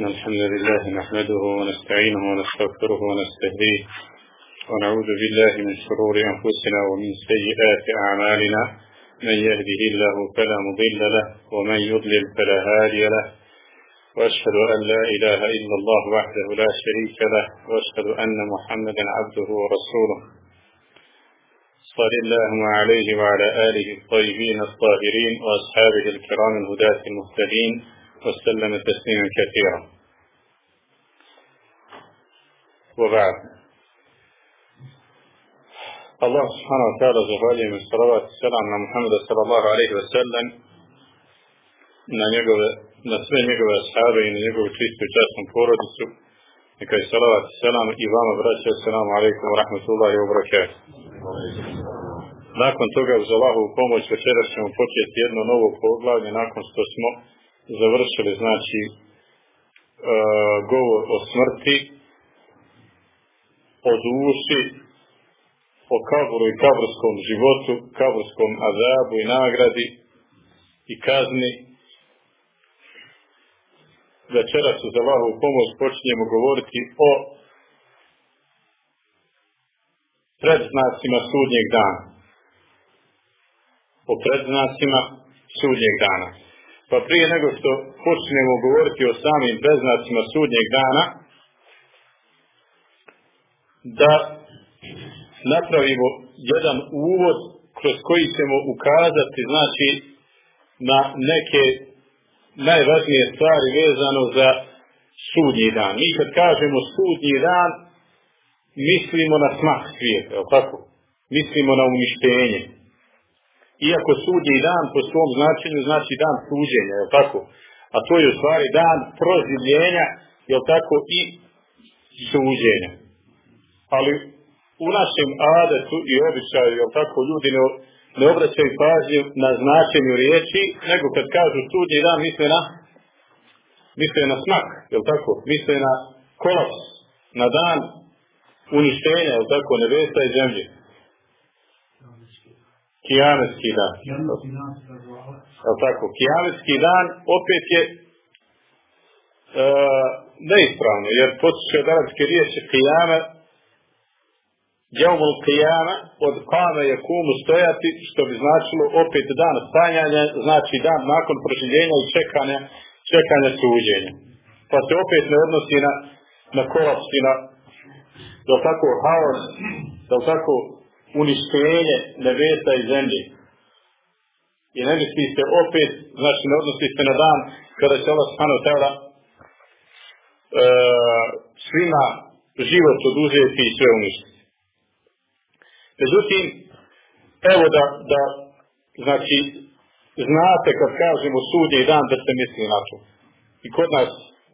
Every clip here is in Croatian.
إن الحمد لله نحمده ونستعينه ونستغفره ونستهديه ونعوذ بالله من شرور أنفسنا ومن سيئات أعمالنا. من يهده الله فلا مضل له ومن يضلل فلا هادي له. وأشهد أن لا إله إلا الله وحده لا شريك له. وأشهد أن محمدا عبده ورسوله. صلى الله عليه وعلى آله الطيبين الطاهرين وأصحابه الكرام الهداة المهتدين. وسلم تسليما كثيرا وبعد الله سبحانه وتعالى zahvaljujem i salavat i selam na Muhammeda sallallahu alaihi wa sallam na, njegove, na sve njegove ashabe i na njegovu čistu i častnu porodicu neka je salavat i selam i vama braće assalamu alaikum wa rahmatullahi wa barakatuh nakon toga uz Allahovu pomoć večeras ćemo početi jedno novo poglavlje nakon što smo završili znači e, govor o smrti, o duši, o kaburu i kaburskom životu, kaburskom azabu i nagradi i kazni. Večeras uz Allahovu pomoć počinjemo govoriti o predznacima sudnjeg dana. O predznacima sudnjeg dana. Pa prije nego što počnemo govoriti o samim beznacima sudnjeg dana, da napravimo jedan uvod kroz koji ćemo ukazati znači na neke najvažnije stvari vezano za sudnji dan. Mi kad kažemo sudnji dan, mislimo na smak svijeta, je tako? Mislimo na uništenje iako sudnji dan po svom značenju znači dan suđenja, je tako? A to je u stvari dan prozivljenja, je tako, i suđenja. Ali u našem adetu i običaju, je tako, ljudi ne, ne obraćaju pažnju na značenju riječi, nego kad kažu sudnji dan, misle na misle na smak, je tako? Misle na kolaps, na dan uništenja, je tako, nebesa i zemlje. Kijametski dan. Je tako? Kijametski dan opet je e, neispravno, jer potiče od arabske riječi kijame, Jevmul kijama od kame je kumu stojati, što bi značilo opet dan stanjanja, znači dan nakon proživljenja i čekanja, čekanja suđenja. Pa se opet ne odnosi na, na kolaps i na, tako, haos, da tako, uništenje nebesa i zemlje. I ne misli se opet, znači ne odnosi se na dan kada će Allah subhanahu ta'ala e, svima život oduzeti i sve uništiti. Međutim, evo da, da znači, znate kad kažemo sudnji dan da se misli na to. I kod nas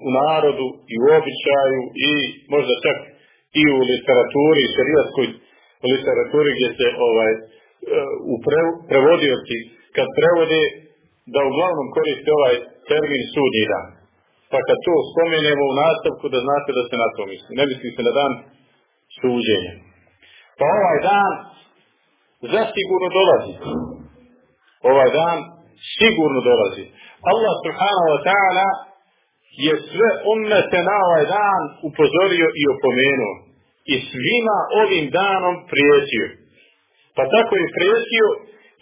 u narodu i u običaju i možda čak i u literaturi i šarijatskoj literaturi gdje se ovaj u pre, prevodioci kad prevode da uglavnom koriste ovaj termin sudnji dan. Pa kad to spomenemo u nastavku da znate da se na to misli. Ne misli se na dan suđenja. Pa ovaj dan zasigurno dolazi. Ovaj dan sigurno dolazi. Allah subhanahu wa ta'ala je sve ummete na ovaj dan upozorio i opomenuo i svima ovim danom prijetio. Pa tako je prijetio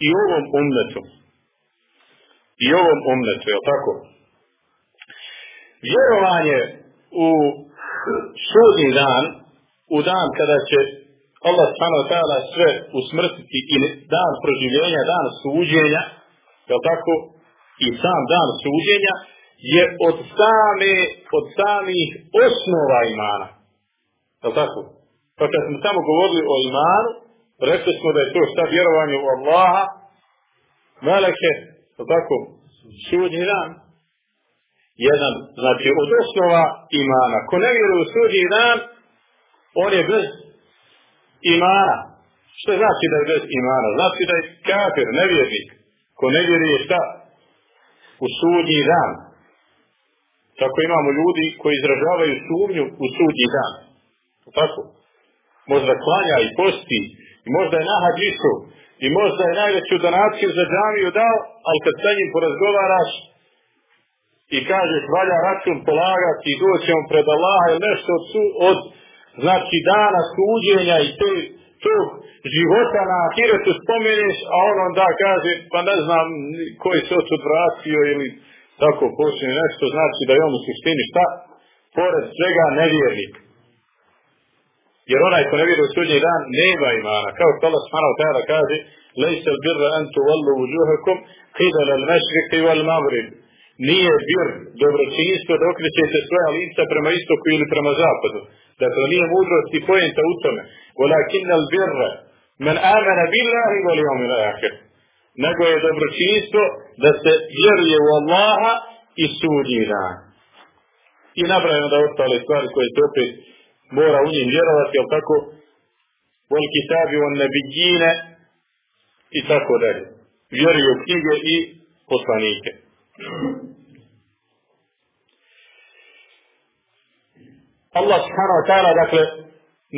i ovom ummetu. I ovom ummetu, je tako? Vjerovanje u sudnji dan, u dan kada će Allah ta'ala sve usmrtiti i dan proživljenja, dan suđenja, je tako? I sam dan suđenja je od same, od samih osnova imana. Je tako? Pa kad smo tamo govorili o imanu, rekli smo da je to šta vjerovanje u Allaha, meleke, je tako? Sudnji dan. Jedan, znači od osnova imana. Ko ne vjeruje u sudnji dan, on je bez imana. Što znači da je bez imana? Znači da je kafir, nevjernik. Ko ne vjeruje šta? U sudnji dan. Tako imamo ljudi koji izražavaju sumnju u sudnji dan. Tako? Možda klanja i posti, i možda je na hadisu, i možda je najveću donaciju za džamiju dao, ali kad sa njim porazgovaraš i kažeš valja račun polagati i doćemo pred Allaha ili nešto od, od znači dana suđenja i te, tog života na ahiretu spomeneš, a on onda kaže, pa ne znam koji se odsud vratio ili tako počne nešto, znači da je on u suštini šta? Pored svega nevjernik. Jer onaj ko ne vjeruje u sudnji dan nema imana. Kao što Allah subhanahu ta'ala kaže Lejse al birra an tuvallu vujuhakum qidala al mašriki wal maghrib. Nije bir dobročinstvo da okrećete svoja lica prema istoku ili prema zapadu. Dakle, nije mudrost i pojenta u tome. Walakin al birra men amana billahi wal yawmil akhir. Nego je dobročinstvo da se vjeruje u Allaha i sudnji dan. I napravimo da ostale stvari koje se opet mora u njim vjerovati, jel tako? Vol kitabi on nebidjine i tako dalje. Vjeruju u knjige i poslanike. Allah subhanahu wa ta'ala, dakle,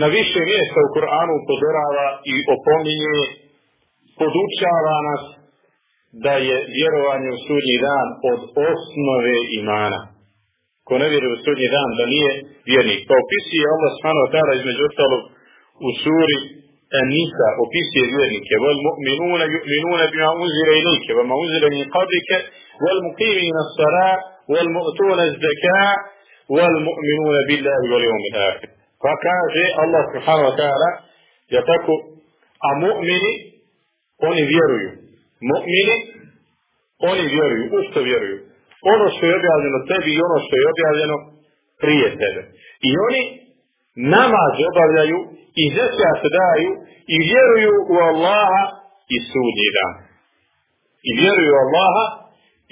na više mjesta u Kur'anu upozorava i opominje, podučava nas da je vjerovanje u sudnji dan od osnove imana ko ne vjeruje u sudnji dan da nije vjernik. Pa opisuje Allah subhanahu wa ta'ala između ostalog u suri An-Nisa opisuje vjernike. Wal mu'minuna yu'minuna bima unzila ilayka wa ma unzila min qablika wal muqimina as-salat wal mu'tuna az-zakat wal mu'minuna billahi wal yawmil akhir. Pa kaže Allah subhanahu wa ta'ala ja tako a mu'mini oni vjeruju. Mu'mini oni vjeruju. U što vjeruju? Ono što je objavljeno tebi i ono što je objavljeno prije tebe. I oni namaz obavljaju i zeća se daju i vjeruju u Allaha i sudnji dan. I vjeruju u Allaha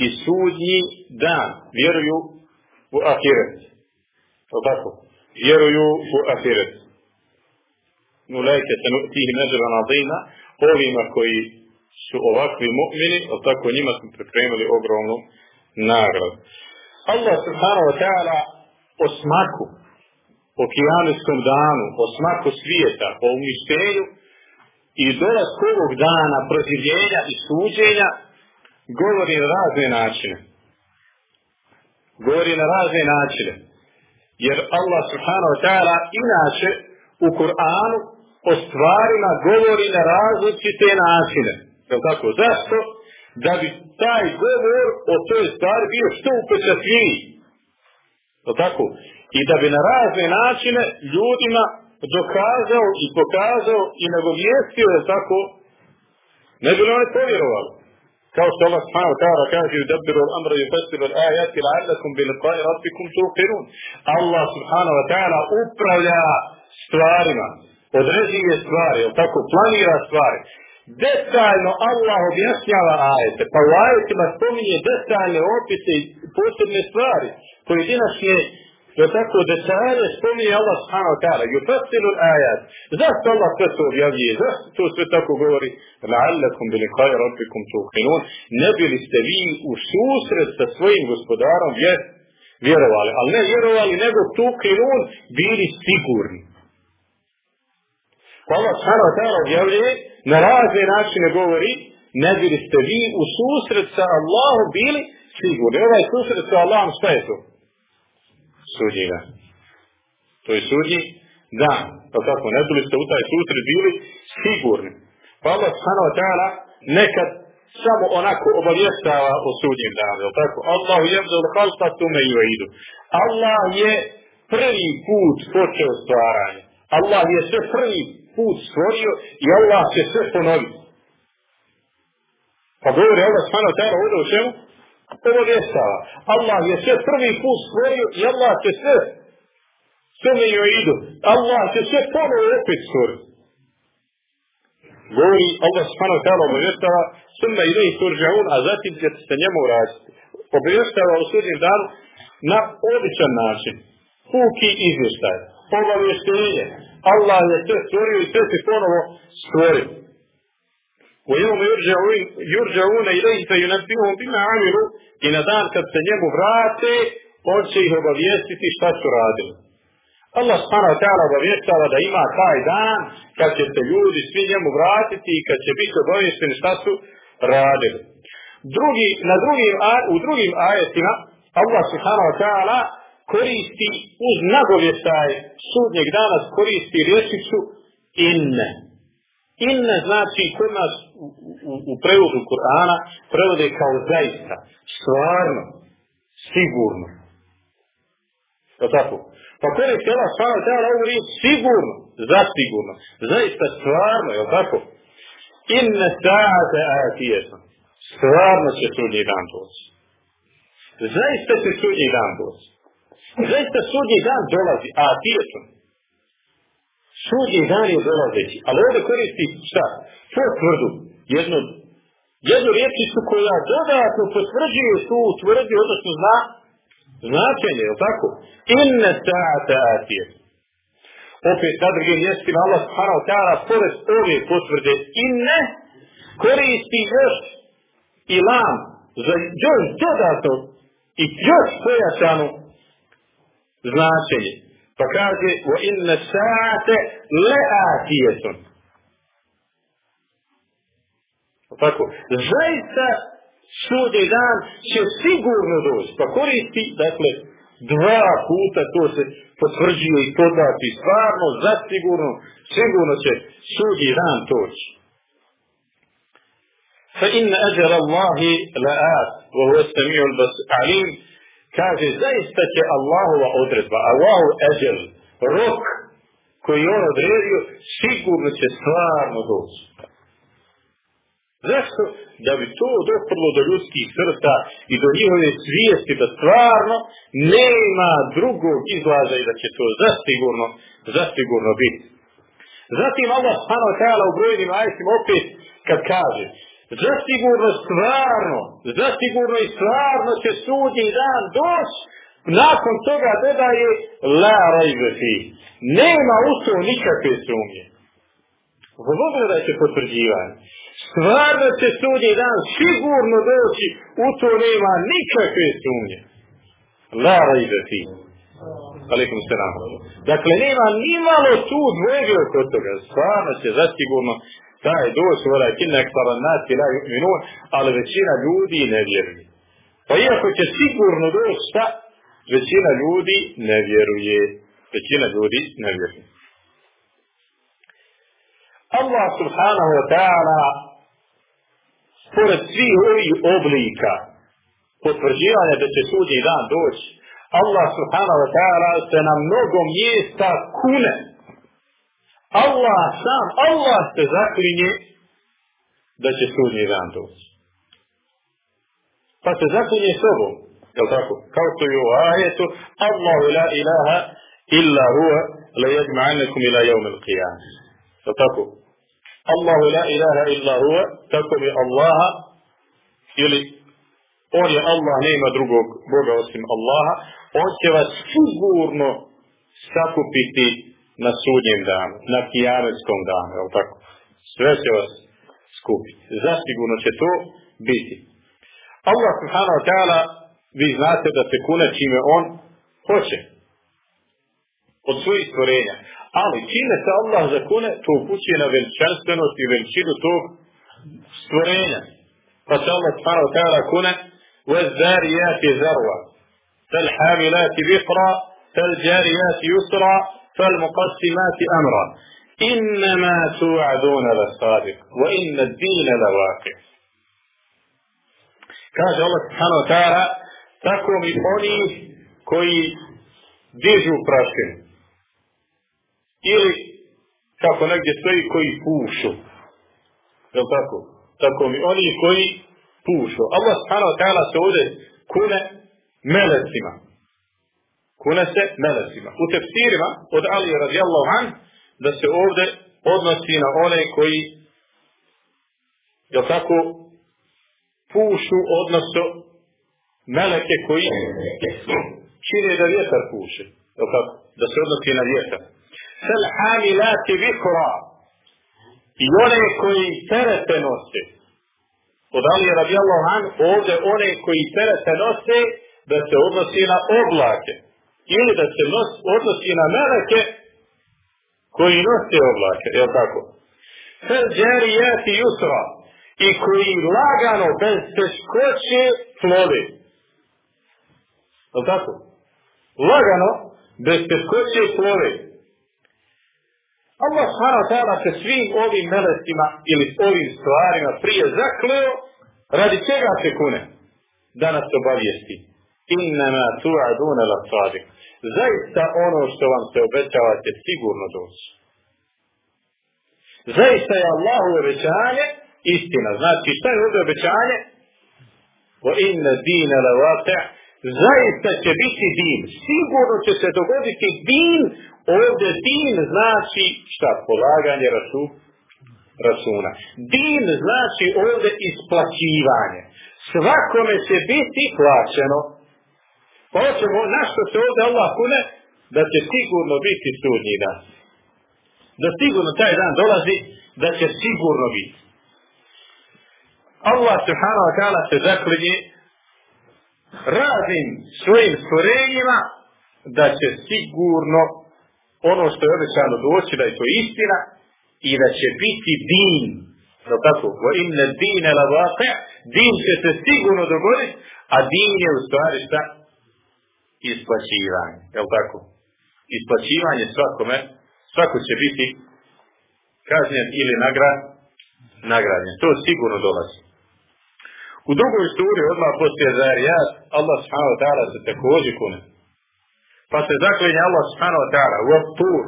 i sudnji dan. Vjeruju u ahiret. To tako. Vjeruju u ahiret. Nulajke se tih neđera nazina ovima koji su ovakvi mu'mini, ali tako njima smo pripremili ogromnu nagradu. Allah subhanahu wa ta'ala o smaku, o kijametskom danu, o smaku svijeta, o uništenju i dolazku ovog dana proživljenja i suđenja govori na razne načine. Govori na razne načine. Jer Allah subhanahu wa ta'ala inače u Kur'anu o stvarima govori na različite načine. Je tako? Zašto? Da bi taj govor o toj stvari bio što upečatljiviji. To tako? I da bi na razne načine ljudima dokazao i pokazao i nagovijestio je tako, ne bi oni povjerovali. Kao što Allah subhanahu ta'ala kaže yudabbiru al-amra yufassiru al-ayati la'allakum bi liqa'i rabbikum tuqinun. Allah subhanahu wa ta'ala upravlja stvarima, određuje stvari, tako planira stvari detaljno Allah objašnjava ajete, pa u ajetima spominje detaljne opise i posebne stvari, pojedinačne da tako detalje spominje Allah subhanahu wa ta'ala. Yufassilu al-ayat. Zašto Allah sve to objavljuje? Zašto to sve tako govori? La'allakum bi liqa'i rabbikum tuqinun. Ne bili ste vi u susret sa svojim gospodarom vjer, vjerovali. Ali ne vjerovali, nego tuqinun bili sigurni. Pa Allah subhanahu wa ta'ala objavljuje na razne načine govori, ne bili ste vi u susret sa Allahom bili sigurni. Ovaj susret sa Allahom šta je to? Sudnji dan. To je sudnji dan. Pa tako, ne bili ste u taj susret bili sigurni. Pa Allah subhanahu wa ta'ala nekad samo onako obavještava o sudnjem danu. Tako? Allah je u halka tume i idu. Allah je prvi put počeo stvaranje. Allah je sve prvi put stvorio i Allah će sve ponoviti. Pa govori Allah wa ta'ala ovdje u čemu? Ovo rješava. Allah je sve prvi put stvorio i Allah će sve sve me joj idu. Allah će sve ponovo opet stvoriti. govori Allah wa ta'ala obavještava summa ilaihi turja'un, a zatim ćete se njemu vratiti. Obavještava u sudnjem danu na običan način. Puki izvještaj, obavještenje. Allah je sve stvorio i sve se ponovo stvorio. U jednom jurđe une i lejte i nabihom bima amiru i na dan kad se njemu vrate, on će ih obavijestiti šta su radili. Allah subhanahu wa ta'ala obavještava da ima taj dan kad će se ljudi svi njemu vratiti i kad će biti obavijestiti šta su radili. Drugi, na drugim, u drugim ajetima Allah subhanahu wa ta'ala koristi uz nagovještaj sudnjeg dana koristi rječicu inne. Inne znači kod nas u, u, u prevodu Kur'ana prevode kao zaista, stvarno, sigurno. Je tako? Pa koristi Allah stvarno ta'ala ovu riječ sigurno, zasigurno, zaista stvarno, je tako? Inne sa'ate atijetom. Stvarno će sudnji dan doći. Zaista će sudnji dan doći. Zaista sudnji dan dolazi, a atijetom. Sudnji dan je dolazeći. Ali ovdje koristi šta? Potvrdu. Jednu, jednu riječicu koja dodatno potvrđuje tu tvrdi, odnosno zna značenje, je tako? Inne sa'ate atijetom. Opet na drugim mjestima Allah subhanahu ta'ala pored ove potvrde inne koristi još i lam za još dodatno i još pojačanu značenje. Pa kaže wa inna sa'ate le'atijetun. Tako, zaista sudnji dan će sigurno doći. Pa koristi, dakle, dva puta to se potvrđuje i podati stvarno, zasigurno, sigurno će sudnji dan doći. فإن أجل الله لآت وهو السميع العليم kaže zaista će Allahova odredba, Allahu eđel, rok koji on odredio, sigurno će stvarno doći. Zašto? Da bi to doprlo do ljudskih srca i do njihove svijesti da stvarno nema drugog izlaza i da će to zasigurno, zasigurno biti. Zatim Allah ta'ala u brojnim ajetima opet kad kaže zasigurno stvarno, zasigurno i stvarno će sudnji dan doći, nakon toga dodaje la rajbe fi. Nema u to nikakve sumnje. da će potvrđivanje. Stvarno će sudnji dan sigurno doći, u to nema nikakve sumnje. La rajbe fi. Alikum se Dakle, nema ni malo tu dvojbe oko toga. Stvarno će zasigurno taj doći vora kinna ekstara nasi la minun, ali većina ljudi ne vjeruje. Pa iako će sigurno doći šta, većina ljudi ne vjeruje. Većina ljudi ne vjeruje. Allah subhanahu wa ta'ala pored svih ovih oblika potvrđivanja da će sudnji dan doći, Allah subhanahu wa ta'ala se na mnogo mjesta kune Allah sam, Allah se zaklinje da će sudnji dan doći. Pa se zaklinje sobom. Jel tako? Kao što je u ajetu Allahu la ilaha illa huwa la yajma'anakum ila yawm al-qiyamah. Jel tako? Allahu la ilaha illa huwa tako mi Allaha ili on je Allah, nema drugog Boga osim Allaha, on će vas sigurno sakupiti na sudnjem danu, na kijametskom danu, je tako? Sve će vas skupiti. Zasigurno će to biti. Allah subhanahu wa ta'ala, vi znate da se kune čime on hoće. Od svojih stvorenja. Ali čime se Allah zakune, to upućuje na veličanstvenost i veličinu tog stvorenja. Pa se Allah subhanahu wa ta'ala kune وَالذَّارِيَاتِ ذَرْوَ فَالْحَامِلَاتِ بِقْرَ فَالْجَارِيَاتِ يُسْرَ فالمقسمات أمرا إنما توعدون للصادق وإن الدين لواقع كاج الله سبحانه وتعالى تكون إخواني كي ديجوا براشن إلي kako negdje stoji koji pušu. Je li tako? Tako mi oni koji pušu. Allah s.a. se ovdje kune melecima. Kune se melesima. U tefsirima od Ali radijallahu an da se ovdje odnosi na one koji jel tako, pušu, odnosno meleke koji čine da vjetar puše, jel tako, da se odnosi na vjetar. Fel hamilati vikra i one koji terete nose. Od Ali radijallahu an, ovdje one koji terete nose, da se odnosi na oblake. Ili da se nos, odnosi na meleke koji nose oblake, jel tako? Fel džerijati jusra i koji lagano, bez teškoće plove. Jel tako? Lagano, bez teškoće plove. Allah ta'ala se svim ovim melestima ili ovim stvarima prije zakleo radi čega se kune? Da nas obavijesti. Innama tu'aduna la sadik. Zaista ono što vam se obećava će sigurno doći. Zaista je Allahu obećanje istina. Znači šta je ovdje obećanje? Wa inna dina la waqi' zaista će biti din. Sigurno će se dogoditi din. Ovdje din znači šta? Polaganje raču, računa. Din znači ovdje isplaćivanje. Svakome će biti plaćeno. Pa hoćemo, na što se ovdje Allah kune? Da će sigurno biti sudnji dan. Da sigurno taj dan dolazi, da će sigurno biti. Allah subhanahu wa ta'ala se zaklinje raznim svojim stvorenjima da će sigurno ono što je obećano doći da je to istina i da će biti din. Da tako, wa inna dine la din će se sigurno dogoditi, a din je u stvari šta? Isplaćivanje. Je li tako? Isplaćivanje svakome, svako će biti kažnjen ili nagrad, nagrađen. To sigurno dolazi. U drugoj suri, odmah poslije Zarijat, Allah subhanahu wa ta'ala se također kune. Pa se zaklinje Allah subhanahu wa ta'ala u tur,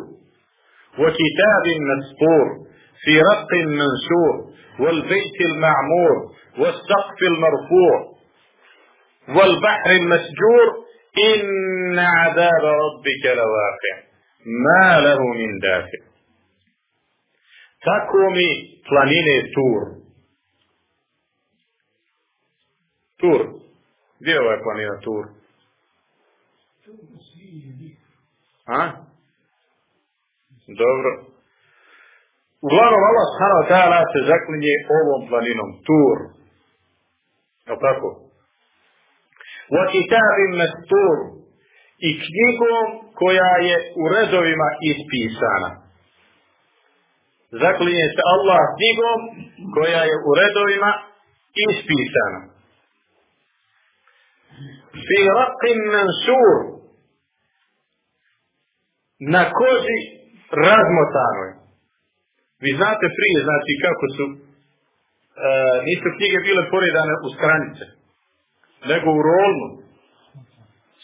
u kitabin mastur, fi raqin mansur, bejti al-ma'mur, والسقف المرفوع والبحر المسجور إن عذاب ربك لواقع ما له من دافع Tako mi planine Tur, Tur. Gdje je ovaj planina Tur? A? Dobro. Uglavnom Allah subhanahu wa ta'ala se zaklinje ovom planinom Tur. Je tako? Kitabim mastur i knjigom koja je u redovima ispisana. Zaklinje se Allah knjigom koja je u redovima ispisana fi mansur na koži razmotanoj. Vi znate prije, znači kako su e, nisu knjige bile poredane u stranice, nego u rolnu.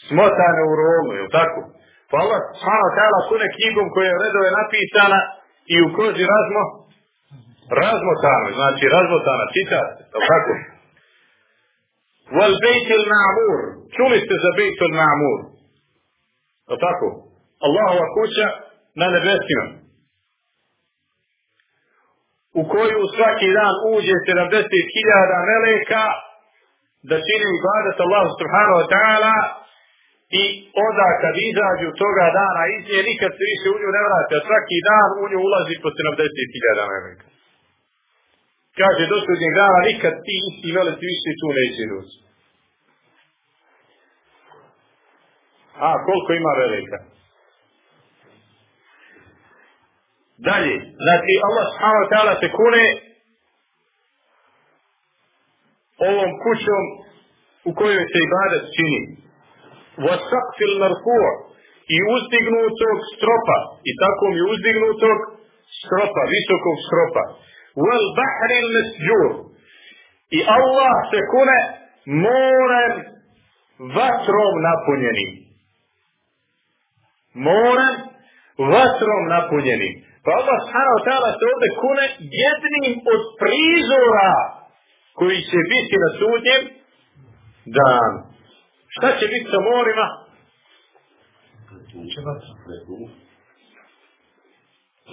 Smotane u rolnu, je tako? Pa Allah subhanahu wa kune knjigom koja je redove napisana i u koži razmo, razmotano, znači razmotana, čitate, je tako? Wal bejtil ma'mur. Čuli ste za bejtul ma'mur. O tako? Allahova kuća na nebesima. U koju svaki dan uđe 70.000 meleka da čini ibadat Allah subhanahu wa ta'ala i onda kad izađu toga dana iz nje nikad se više u nju ne vrate, a svaki dan u nju ulazi po 70.000 meleka. Kaže, do sudnjeg dana nikad ti isti veliki više tu neće doći. A, koliko ima velika? Dalje, znači Allah subhanahu wa ta'ala se kune ovom kućom u kojoj se ibadat čini. Wasaqfil marfu' i uzdignutog stropa i tako mi uzdignutog stropa, visokog stropa. Wal bahril masjur i Allah se kune morem vatrom napunjenim morem vatrom napunjenim. Pa Allah subhanahu se ovdje kune jednim od prizora koji će biti na sudnjem dan. Šta će biti sa morima?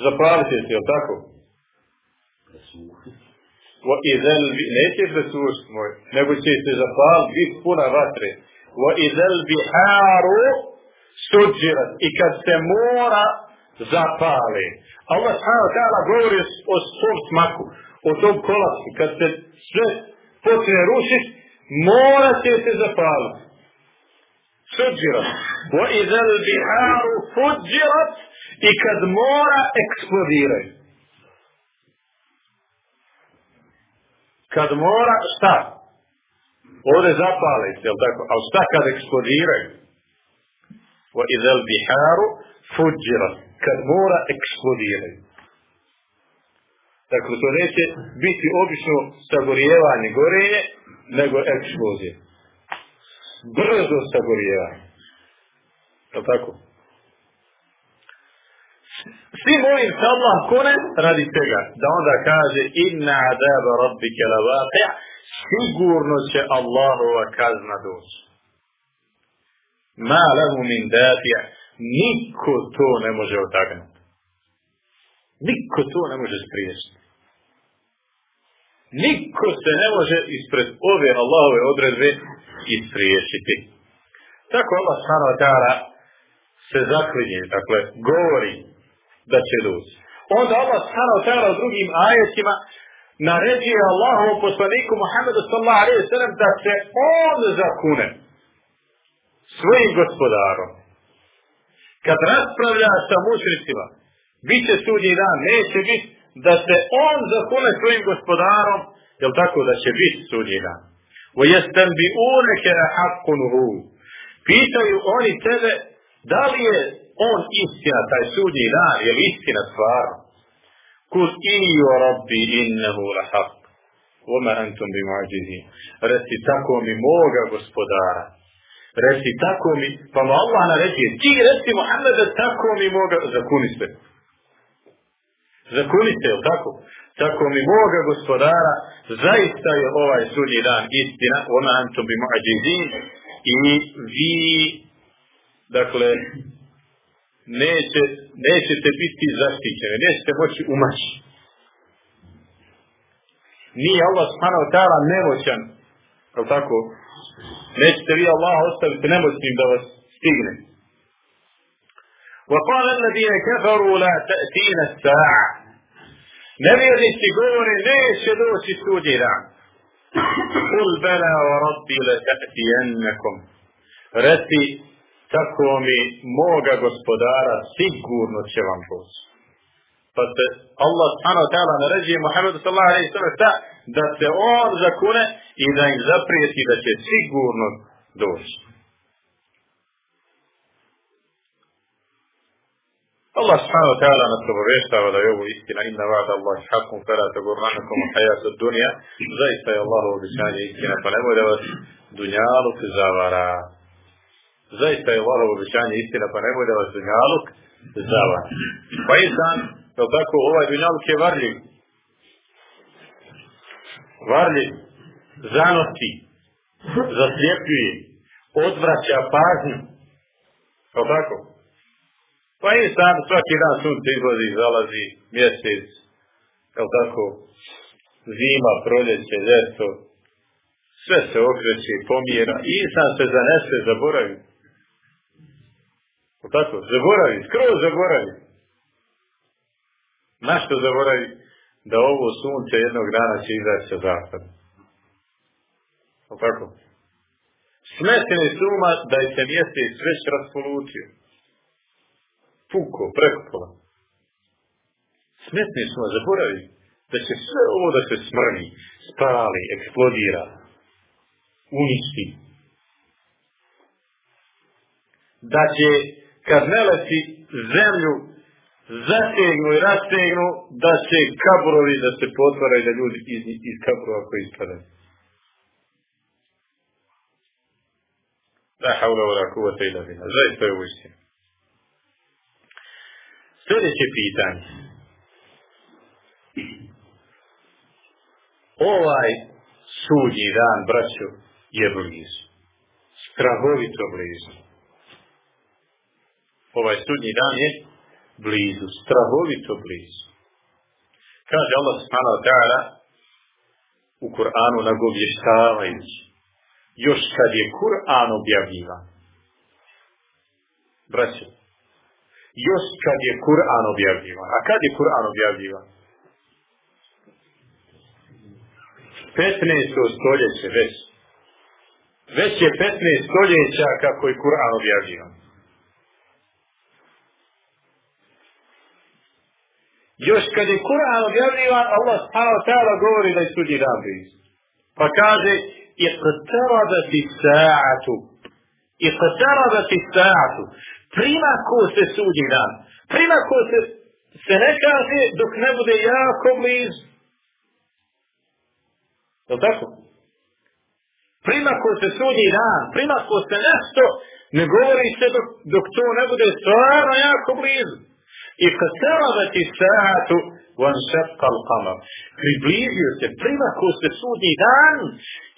Zapalite se, jel tako? wa idel bi, neće resurs moj, nego će se zapal, biti puna vatre. Wa idel biharu suđirat. I kad se mora zapale. Allah ta'ala govori o svom smaku, o tom kolapsu. Kad se sve počne rušiti, mora se zapaliti. Suđirat. Wa idel biharu fuđirat. I kad mora eksplodiraju. kad mora, šta? Ovdje zapale jel tako? A šta kad eksplodiraju? Wa idel biharu fuđira. Kad mora eksplodiraju. Dakle, to neće biti obično sagorijevanje gorenje, nego eksplozije. Brzo sagorijevanje. Jel tako? Svi molim se kune radi tega. Da onda kaže inna adaba rabbike la sigurno će Allahova kazna doći. Ma lahu min dafi'a niko to ne može otagnuti. Niko to ne može spriječiti. Niko se ne može ispred ove Allahove odredbe ispriječiti. Tako Allah s.a. se zaklinje, dakle, govori da će doći. Onda Allah wa ta'ala u drugim ajetima naređuje Allahovom poslaniku Muhammedu sallallahu alaihi sallam da se on zakune svojim gospodarom. Kad raspravlja sa mušnicima, bit će sudnji dan, neće biti da se on zakune svojim gospodarom, jel tako da će biti sudjena. O jestem bi uneke hu. Pitaju oni tebe da li je on istina, taj sudnji dan, je li istina stvar? Kus i rabbi innehu lahak. Oma antum bi mađizi. Reci tako mi moga gospodara. Reci tako mi, pa mu Allah naređuje, ti reci Muhammed, tako mi moga, zakuni se Zakuni se, tako? Tako mi moga gospodara, zaista je ovaj sudnji dan istina, oma antum bi muđizin. I vi, dakle, neće, nećete biti zaštićeni, nećete moći umaći. Nije Allah subhanahu wa ta'ala nemoćan, kao tako, nećete vi Allah ostaviti nemoćnim da vas stigne. وقال الذين كفروا لا تأتينا الساعة nevjernici govore neće doći sudnji dan. Kul bela wa rabbi la ta'tijennakom. Reci tako mi moga gospodara sigurno će vam poći. Pa se Allah subhanahu wa ta'ala naređuje Muhammedu sallallahu alaihi sallam da se on zakune i da im zaprijeti da će sigurno doći. Allah subhanahu wa ta'ala nas obavještava da je ovo istina inna vada Allah hakum fela tagurranakum hajatu dunja zaista je Allah običanje istina pa nemoj da vas dunjaluk zavara zaista je Allahovo obećanje istina, pa nemoj da vas dunjaluk zava. Pa insan, kao tako, ovaj dunjaluk je varljiv. Varljiv, zanosi, zasljepljuje, odvraća pažnju. Kao tako? Pa insan, svaki dan sunce izlazi, zalazi, mjesec, kao tako, zima, proljeće, ljeto, sve se okreće, pomjera, i insan se zanese, zaboravi. Tako, zaboravi, skroz zaboravi. Na što zaboravi? Da ovo sunce jednog dana će izaći sa zapada. O tako? Smeteni suma da je se mjesec već raspolutio. Puko, preko pola. Smetni suma, zaboravi da će sve ovo da se smrni, spali, eksplodira, uništi. Da će kad meleci zemlju zategnu i rastegnu, da će kaburovi da se potvaraju, da ljudi iz, iz kaburova koji ispadaju. La haula wa la kuvata billah. Zaista je ovo. Sljedeće pitanje. Ovaj sudnji dan, braćo, je blizu. Strahovito blizu ovaj sudnji dan je blizu, strahovito blizu. Kaže Allah subhanahu wa u Kur'anu nagovještavajući. Još kad je Kur'an objavljivan. Braće, još kad je Kur'an objavljivan. A kad je Kur'an objavljivan? 15. stoljeće već. Već je 15 stoljeća kako je Kur'an objavljivan. Još kad je Kur'an objavljivan, Allah subhanahu ta'ala govori da je sudnji dan blizu. Pa kaže, iqtarabati sa'atu. Iqtarabati sa'atu. Prima ko se sudnji dan. Prima ko se, se ne kaže dok ne bude jako blizu. Je tako? Prima ko se sudnji dan. Prima ko se nešto ne govori se dok, dok to ne bude stvarno jako blizu. I kasarabati sa'atu van šepkal kamar. Približio se, primako se sudnji dan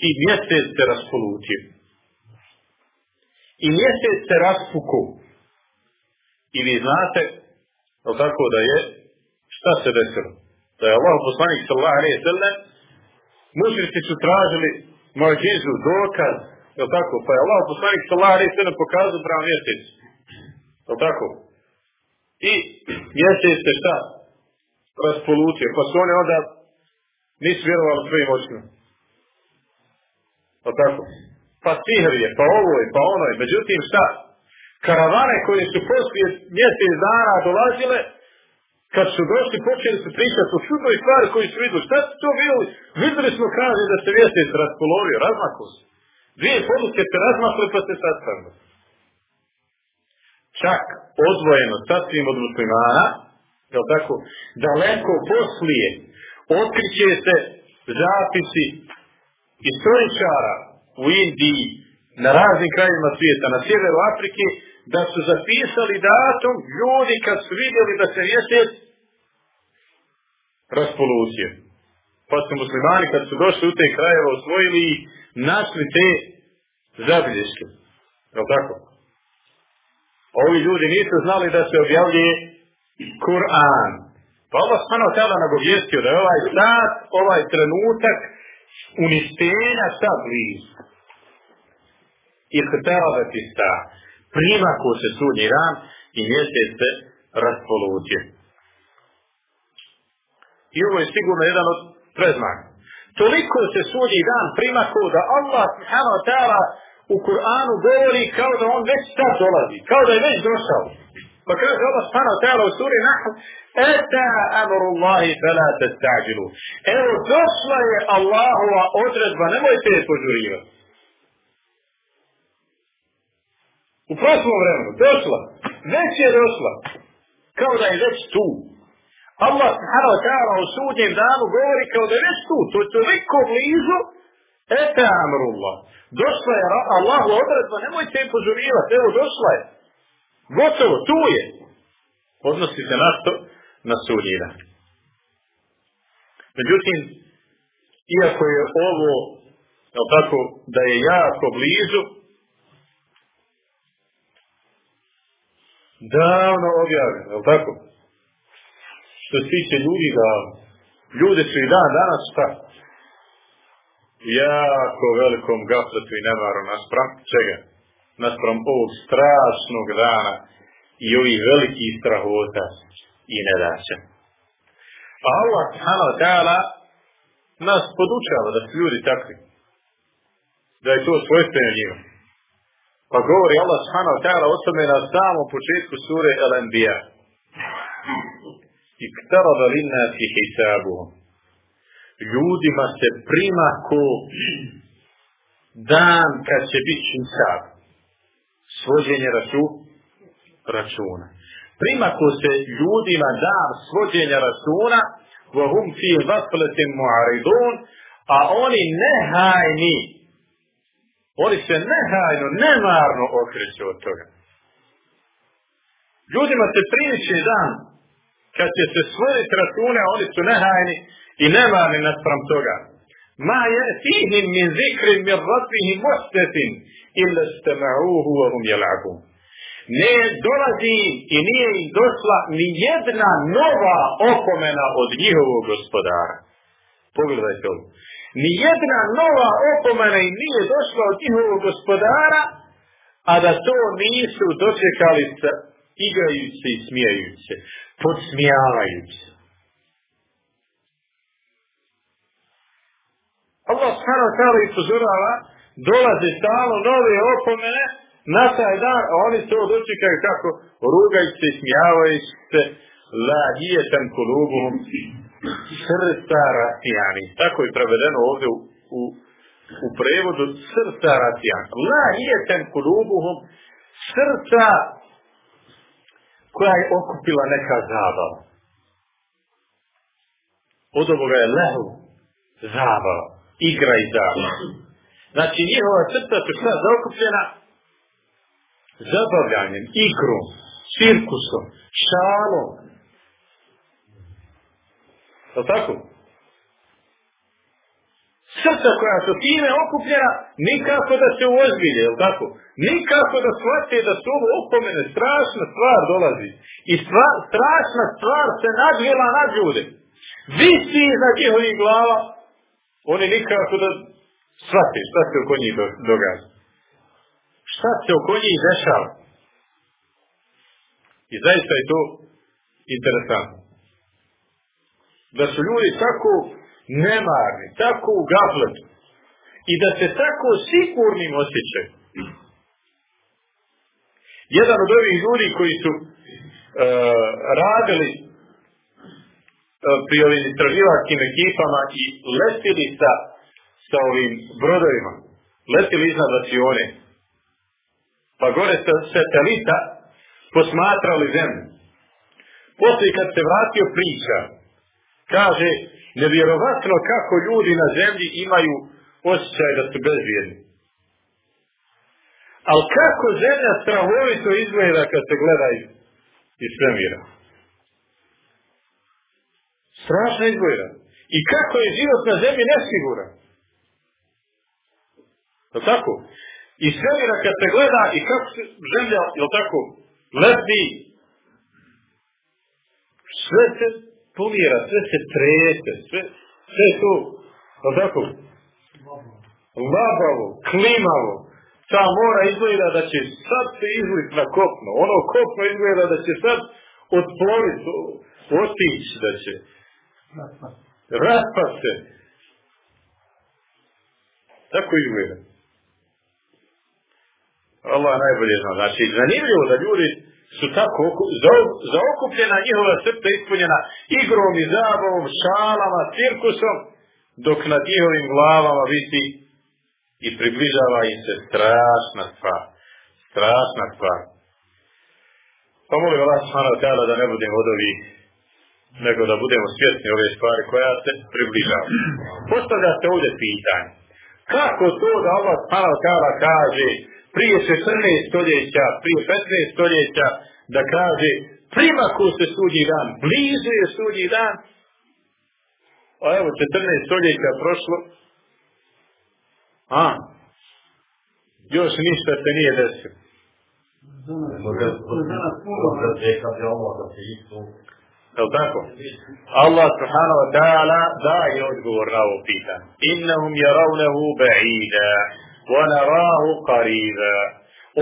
i mjesec se raspolutio. I mjesec se raspuku. I vi znate, tako da je, šta se desilo? Da je Allah poslanik sallallahu alaihi sallam, mušrici su tražili mojizu, dokaz, je tako? Pa je Allah poslanik sallallahu alaihi sallam pokazao prav mjesec. Je tako? I mjesec se šta? Raspolutio. Pa su oni onda nisu vjerovali svojim očima. Pa tako. Pa sihr je, pa ovo je, pa ono je. Međutim šta? Karavane koje su poslije mjesec dana dolazile, kad su došli, počeli su pričati o čudnoj stvari koji su vidjeli. Šta su to vidjeli? Vidjeli smo, kaže, da se mjesec raspolovio, razmakao se. Dvije poduke se razmakle pa se sastavili čak odvojeno sasvim od muslimana, je tako, daleko poslije otkriće se zapisi istoričara u Indiji, na raznim krajima svijeta, na sjeveru Afrike, da su zapisali datum ljudi kad su vidjeli da se mjesec raspolucije. Pa su muslimani kad su došli u te krajeve osvojili i našli te zabilješke. Je tako? Ovi ljudi nisu znali da se objavljuje Kur'an. Pa Allah stano tada nagovijestio da je ovaj sat, ovaj trenutak uništenja sad blizu. I htavati sta. Prima ko se sudnji ran i mjesec se raspoluće. I ovo je sigurno jedan od preznaka. Toliko se sudnji dan prima ko da Allah subhanahu wa ta'ala u Kur'anu govori kao da on već sad dolazi, kao da je već došao. Pa kaže Allah subhanahu wa u suri Nahl, Eta amru Allahi fela testađilu. Evo, došla je Allahova odredba, nemojte je požurivati. U prošlom vremenu, došla. Već je došla. Kao da je već tu. Allah subhanahu ta'ala u sudnjem danu govori kao da je već tu. To je toliko blizu, Eta amrullah. Došla je Allahu odredba, nemojte im požurivati, evo došla je. Gotovo, tu je. Odnosi se na to, na. Međutim, iako je ovo, tako, da je jako blizu, davno objavljeno, jel tako? Što se tiče ljudi davno. Ljude su i dan danas šta? jako velikom gafletu i nemaru naspram čega? Naspram ovog strašnog dana i ovih velikih strahota i nedaća. A Allah subhanahu ta'ala nas podučava da su ljudi takvi. Da je to svojstveno njima. Pa govori Allah subhanahu wa ta'ala o tome na samom početku sure Al-Anbiya. Iktarada linnasi hisabuhum ljudima se prima ko dan kad će biti hisab. Svođenje raču, računa. Prima ko se ljudima dan svođenja računa, vahum fi vasletim muaridun, a oni nehajni, oni se nehajno, nemarno okreću od toga. Ljudima se primiče dan, kad će se svojiti račune, oni su nehajni, i nema mi naspram toga. Ma je fihim min zikrin min rabbihim muhtetin illa stama'uhu wa hum jel'abun. Ne dolazi i nije im došla ni jedna nova opomena od njihovog gospodara. Pogledajte ovo. Nijedna nova opomena im nije došla od njihovog gospodara, a da to nisu dočekali sa igrajući i smijajući podsmijavajući. Allah wa ta'ala upozorava, dolaze stalno nove opomene na taj dan, a oni to dočekaju kako rugajući se, smijavajući se, la hijetan kulubuhum srca rasijani. Tako je prevedeno ovdje u, u, u prevodu srca rasijani. La hijetan kulubuhum srca koja je okupila neka zabava. Od ovoga je lehu zabava, igra i zabava. Znači njihova srca su šta zaokupljena zabavljanjem, igrom, cirkusom, šalom. Je tako? Srca koja su time okupljena, nikako da se uozbilje, je tako? Nikako da shvate da su ovo opomene, strašna stvar dolazi. I stvar, strašna stvar se nadvijela nad ljude. Visi iznad njihovih glava, oni nikako da shvate šta se oko njih događa. Šta se oko njih dešava. I zaista je to interesantno. Da su ljudi tako nemarni, tako u gafletu i da se tako sigurnim osjećaju. Jedan od ovih ljudi koji su uh, radili uh, pri ovim istraživačkim ekipama i letili sa, sa ovim brodovima, letili iznad vacione, pa gore sa satelita posmatrali zemlju. Poslije kad se vratio priča, kaže, nevjerovatno kako ljudi na zemlji imaju osjećaj da su bezvijedni. Ali kako zemlja strahovito izgleda kad se gleda iz, iz svemira. Strašno izgleda. I kako je život na zemlji nesiguran. Je tako? I svemira kad se gleda i kako se zemlja, je tako, leti, sve se pomira, sve se trese, sve, sve tu, je tako? Labavo, klimavo, ta mora izgleda da će sad se izlit na kopno. Ono kopno izgleda da će sad otploviti, otići da će. Raspa se. Tako izgleda. Allah najbolje zna. Znači, zanimljivo da ljudi su tako zaokupljena njihova srca ispunjena igrom i zabavom, šalama, cirkusom, dok nad njihovim glavama visi i približava im se strašna stvar. Strašna stvar. Pa molim subhanahu ta'ala da ne budemo od ovih, nego da budemo svjesni ove stvari koja se približava. Postavlja se ovdje pitanje. Kako to da Allah ta'ala kaže prije 14 stoljeća, prije 15 stoljeća, da kaže primaku se sudnji dan, blizu je sudnji dan, a evo 14 stoljeća prošlo, a, još ništa se nije desilo. Jel tako? Allah subhanahu wa ta'ala daje odgovor na ovo pitanje. Innahum jaravnehu ba'ida, narahu qariba.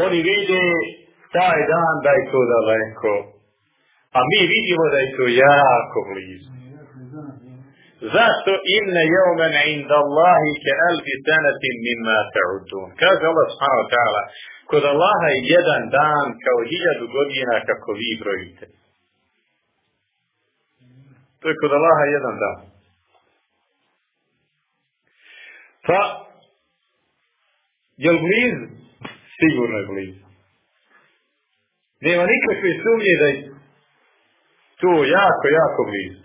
Oni vide taj dan da je to daleko, a mi vidimo da je to jako blizu. Zašto inne jevmen inda Allahi ke alfi sanatin mimma ta'udun. Kaže Allah subhanahu wa ta'ala, kod Allaha je jedan dan kao hiljadu godina kako vi brojite. To je kod Allaha jedan dan. Pa, je li blizu? Sigurno je blizu. Nema nikakve sumnje da je to jako, jako blizu.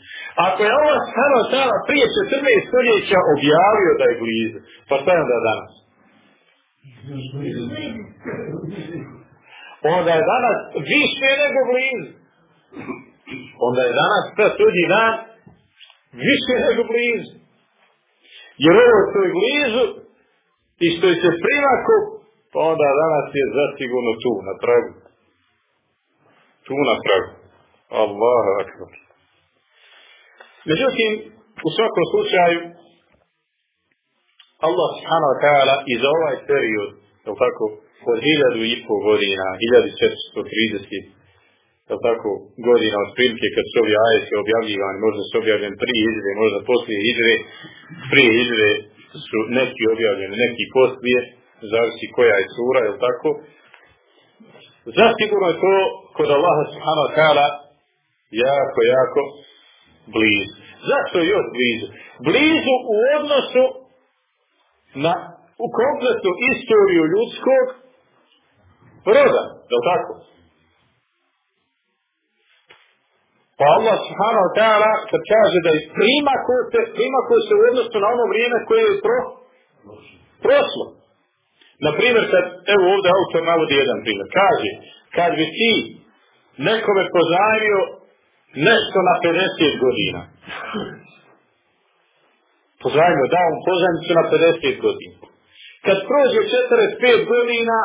Ako je Allah stano tala prije 14 stoljeća objavio da je blizu, pa šta je onda danas? Onda je danas više nego blizu. Onda je danas ta sudnji dan više nego blizu. Jer ovo što je blizu i što je se primaku, pa onda danas je zasigurno tu, na tragu. Tu na tragu. Allahu akbar. Međutim, u svakom slučaju, Allah subhanahu wa ta'ala i za ovaj period, je tako, od hiljadu i pol godina, hiljadu četiristo trideset, je tako, godina od prilike kad su ovi ajeti objavljivani, možda su objavljeni prije izre, možda poslije izre, prije izre su neki objavljeni, neki poslije, zavisi koja je sura, je tako, zasigurno je to kod Allaha subhanahu wa ta'ala jako, jako blizu. Zašto je još blizu? Blizu u odnosu na u kompletnu istoriju ljudskog roda, je tako? Pa Allah subhanahu wa ta'ala kad kaže da je primako se, primako se u odnosu na ono vrijeme koje je pro, prošlo. Na primjer, kad, evo ovdje autor navodi jedan primjer. Kaže, kad bi ti nekome pozajmio nešto na 50 godina. Pozajmio, dao mu pozajmicu na 50 godina. Kad prođe 45 godina,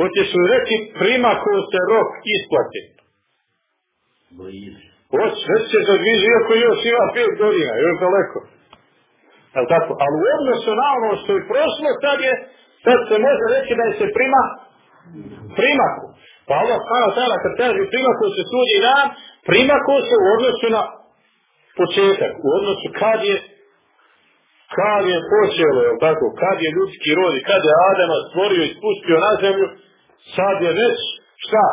hoćeš li reći prima ko se rok isplati? Hoć, već se odvizi, iako još ima 5 godina, još daleko. Jel tako? Ali u odnosu na ono što je prošlo, sad je, sad se može reći da je se prima primaku. Pa Allah subhanahu ta'ala kad kaže primaku se sudi dan, primaku se u odnosu na početak, u odnosu kad je kad je počelo, je tako, kad je ljudski rod i kad je Adama stvorio i spustio na zemlju, sad je već, šta,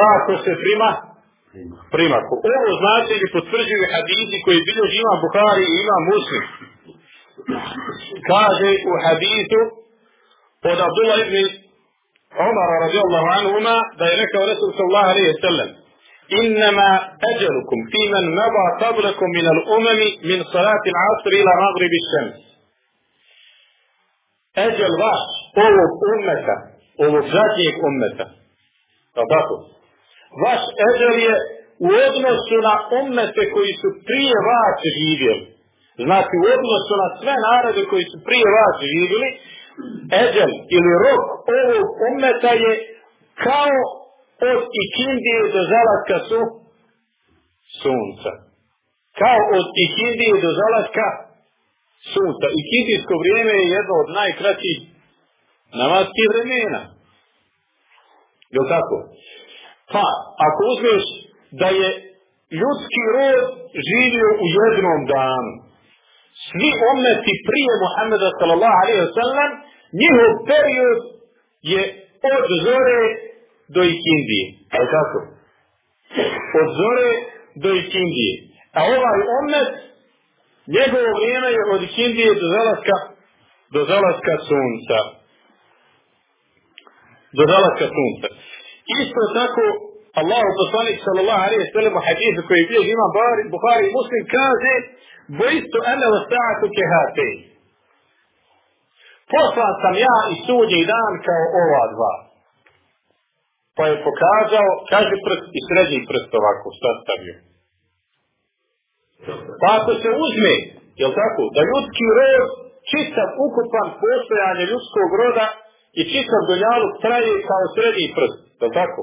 jako se prima, primaku. Ovo značenje potvrđuju hadisi koji bilježi ima Buhari i ima Muslim. Kaže u hadisu od Abdullah ibn Umar radijallahu anhuma da je rekao Resul sallallahu alaihi sallam إنما أجلكم في من مضى قبلكم من الأمم من صلاة العصر إلى مغرب الشمس أجل vaš ovog ummeta, ovog zadnjeg ummeta, tako, vaš eđel je u odnosu na ummete koji su prije vas živjeli. Znači u odnosu na sve narode koji su prije vas živjeli, eđel ili rok ovog ummeta je kao od ikindije do zalaska su sunca. Kao od ikindije do zalaska sunca. Ikindijsko vrijeme je jedno od najkraćih namaskih vremena. Je tako? Pa, ako uzmeš da je ljudski rod živio u jednom danu, svi ometi prije Muhammeda sallallahu alaihi wa sallam, njihov period je od zore do ikindije. Je tako? Od zore do ikindije. A ovaj omet, njegovo vrijeme je od ikindije do zalaska, do zalaska sunca. Do zalaska sunca. Isto tako, Allah poslanik sallallahu alaihi wa sallam u hadisu koji bilježi ima Buhari i Muslim kaže Bojistu ene o sa'atu kehate. Poslan sam ja i sudnji dan kao ova dva. Pa je pokazao, kaže prst i srednji prst ovako sastavio. Pa ako se uzme, jel tako, da ljudski rod, čitav ukupan postojanje ljudskog roda i čitav donjaluk traje kao srednji prst, jel tako?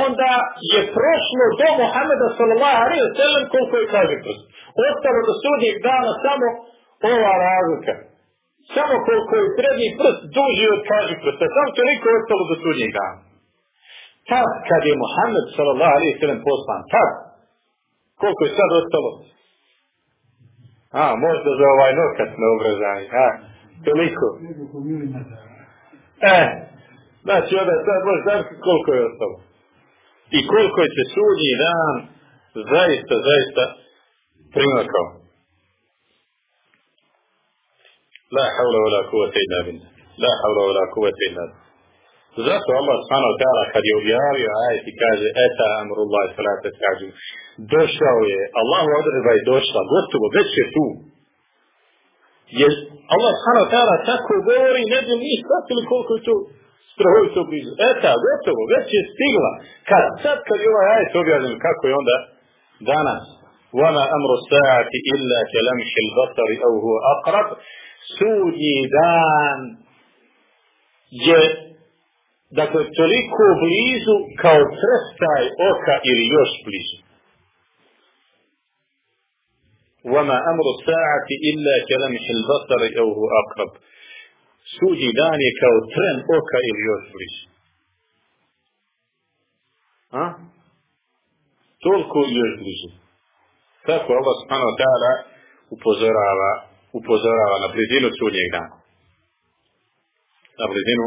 onda je prošlo do Muhammeda sallallahu alaihi wa sallam koliko je kaže prst. Ostalo do sudnjeg dana samo ova razlika. Samo koliko je srednji prst duži od kaže prsta. Samo toliko je ostalo do sudnjeg dana. Tad kad je Muhammed sallallahu alaihi wa sallam poslan, tad koliko je sad ostalo? A, možda za ovaj nokat na obrazanje. A, toliko. E, znači onda sad možda koliko je ostalo i koliko je se sudnji dan zaista, zaista primakao. La havla wa la kuvata illa billah. La havla wa la kuvata illa billah. Zato Allah subhanahu wa kad je objavio ajet i kaže eta amrullahi salata skađu došao je, Allah odredba je došla, gotovo, već je tu. Jer Allah subhanahu wa tako govori, ne bi mi shvatili koliko je to strahovito blizu. Eta, gotovo, već je stigla. Kad, sad kad je ovaj ajet objavljen, kako je onda danas? وَمَا أَمْرُ السَّاعَةِ إِلَّا كَلَمْحِ الْبَصَرِ أَوْ هُوَ أَقْرَبْ Sudnji dan je dakle toliko blizu kao trestaj oka ili još blizu. وَمَا أَمْرُ السَّاعَةِ إِلَّا كَلَمِحِ الْبَصَرِ أَوْ هُوَ أَقْرَبُ Sudnji dan je kao tren oka ili još bliže. A? Toliko još bliže. Tako Allah wa ta'ala upozorava, upozorava na blizinu sudnjeg dana. Na blizinu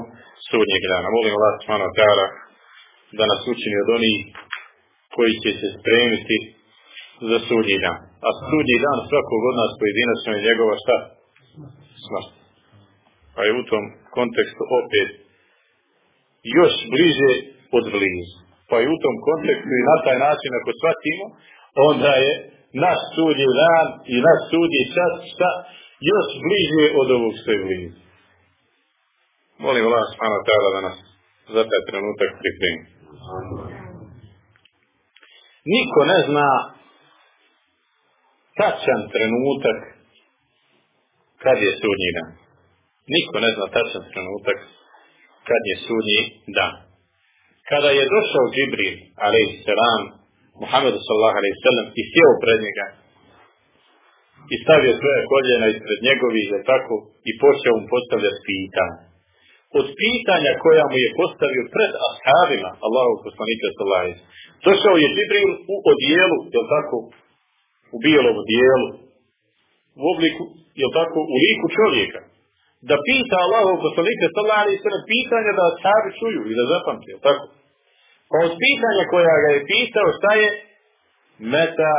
sudnjeg dana. Molim Allah wa ta'ala da nas učini od onih koji će se spremiti za sudnji dan. A sudnji dan svakog od nas pojedinačno je njegova šta? Smrt. Pa je u tom kontekstu opet još bliže od blizu. Pa je u tom kontekstu i na taj način ako shvatimo, onda je naš sudnji dan i naš sudnji čas šta još bliže od ovog što je blizu. Molim Allah subhanahu wa da nas za taj trenutak pripremi. Niko ne zna tačan trenutak kad je sudnji dan. Niko ne zna tačan trenutak kad je sudnji dan. Kada je došao Džibril, alaihi salam, Muhammedu sallallahu alaihi sallam, i sjeo pred njega, i stavio svoje koljena ispred njegovih, je tako, i počeo mu postavljati pitanje. Od pitanja koja mu je postavio pred ashabima, Allahu poslanika sallallahu Došao je Džibril u odijelu, je tako, u bijelom dijelu, u obliku, je tako, u liku čovjeka, da pita Allahu poslanika sallallahu alejhi ve pitanja da ashabi čuju i da zapamte, tako? Pa od pitanja koja ga je pitao šta je meta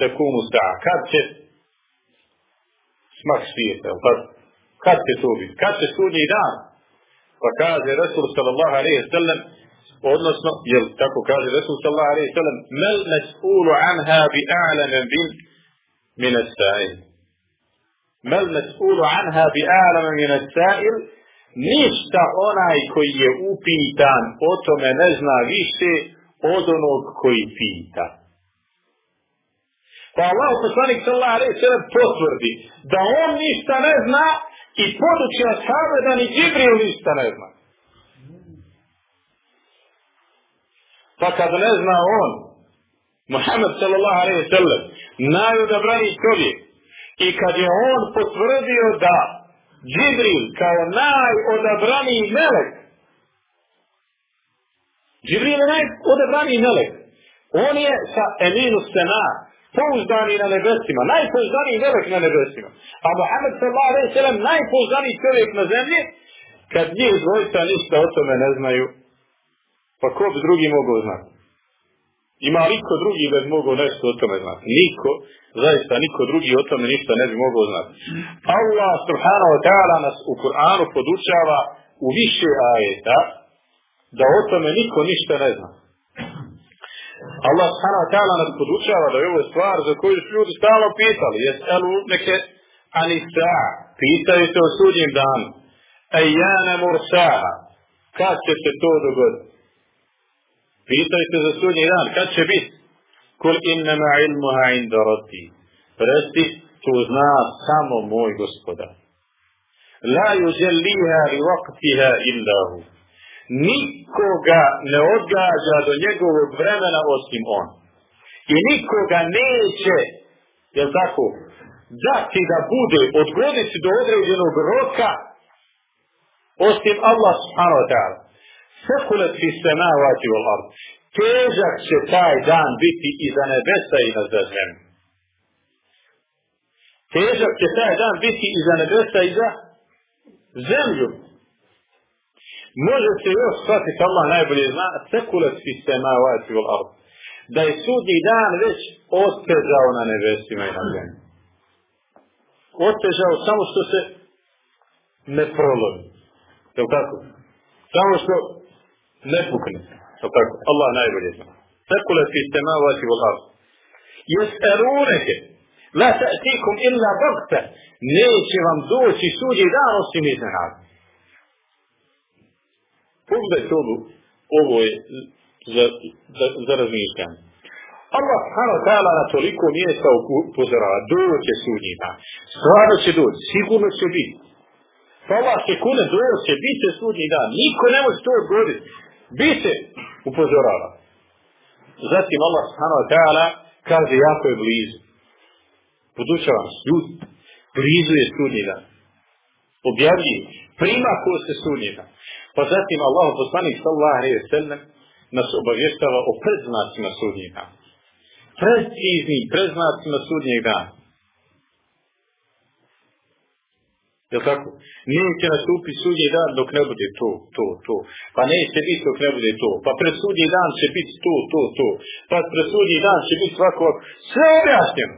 tekumu sa, kad će smak svijeta, je tako? Kad će to biti? Kad će sudnji dan? Pa kaže Rasul sallallahu alejhi ve sellem odnosno, jel tako kaže Resul sallallahu alaihi sallam, mel mes'ulu anha bi a'lama bin min as-sa'il. Mel mes'ulu anha bi a'lama min as-sa'il, ništa onaj koji je upitan o tome ne zna više od onog koji pita. Pa Allah poslanik sallallahu alaihi sallam potvrdi da on ništa ne zna i poduči ashabe da ni Džibril ništa ne zna. Pa kad ne zna on, Muhammed sallallahu alaihi sallam, najodabrani čovjek, i kad je on potvrdio da Džibril kao najodabraniji melek, Džibril je najodabraniji melek, on je sa Eminu Sena, pouzdani na nebesima, najpouzdaniji melek na nebesima. A Muhammed sallallahu alaihi sallam, najpouzdaniji čovjek na zemlji, kad njih dvojca ništa o tome ne znaju, pa ko bi drugi mogao znati? Ima niko drugi da bi mogao nešto o tome znati? Niko, zaista niko drugi o tome ništa ne bi mogao znati. Allah subhanahu wa ta'ala nas u Kur'anu podučava u više ajeta da o tome niko ništa ne zna. Allah subhanahu wa ta'ala nas podučava da je ovo stvar za koju su ljudi stalno pitali. Jes'elu neke anisa, pitaju se o sudnjem danu. Ejana mursaha, kad će se to dogoditi? Pitajte za sudnji dan, kad će biti? Kul innama ilmuha inda rabbi. Resti, to zna samo moj gospodar. La yujalliha li waqtiha illa hu. Nikoga ne odgađa do njegovog vremena osim on. I nikoga neće, jel tako, dati da bude, odgoditi do određenog roka, osim Allah subhanahu wa ta'ala. Sekulet fi semavati wal ard. Težak će taj dan biti i za nebesa i za zemlju. Težak će taj dan biti i za nebesa i za zemlju. Može se još shvatiti, Allah najbolje zna, sekulet fi semavati wal ard. Da je sudnji dan već ostežao na nebesima i na zemlji. Ostežao samo što se ne prolovi. Je tako? Samo što ne pukne. Tako, Allah najbolje zna. Tekule fi semavati wal ard. Jes'aluneke. La ta'tikum illa bagta. Neće vam doći sudji dan osim iznenada. Pogledajte ovo, ovo je za, za, za razmišljanje. Allah subhanahu wa ta'ala na toliko mjesta upozorava, doće sudnji dan. Stvarno će doći, sigurno će biti. Pa kune doće, bit će sudnji dan. Niko ne može to. Biće, upozorava. Zatim Allah subhanahu wa ta'ala kaže jako je blizu. Podučavam se, ljudi, blizu je prima ko se sudnji. Pa zatim Allah poslanik sallallahu wa sallam nas obavještava o predznacima sudnjeg dana. Predznacima sudnjeg dana. Jel tako? Neće nastupiti sudnji dan dok ne bude to, to, to. Pa neće biti dok ne bude to. Pa pred sudnji dan će biti to, to, to. Pa pred sudnji dan će biti svako... Sve objašnjeno.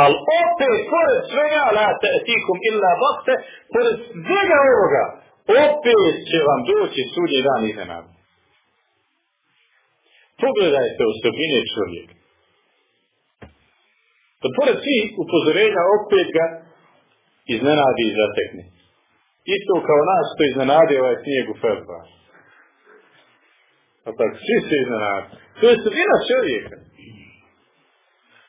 Ali opet, pored svega, la ta'tikum illa bakte, pored svega ovoga, opet će vam doći sudnji dan iznenada. Pogledajte osobine čovjeka. Pa pored svih upozorenja opet ga iznenadi i zatekne. Isto kao nas što iznenadi ovaj snijeg u februar. A tako, svi se iznenadi. To je sredina čovjeka.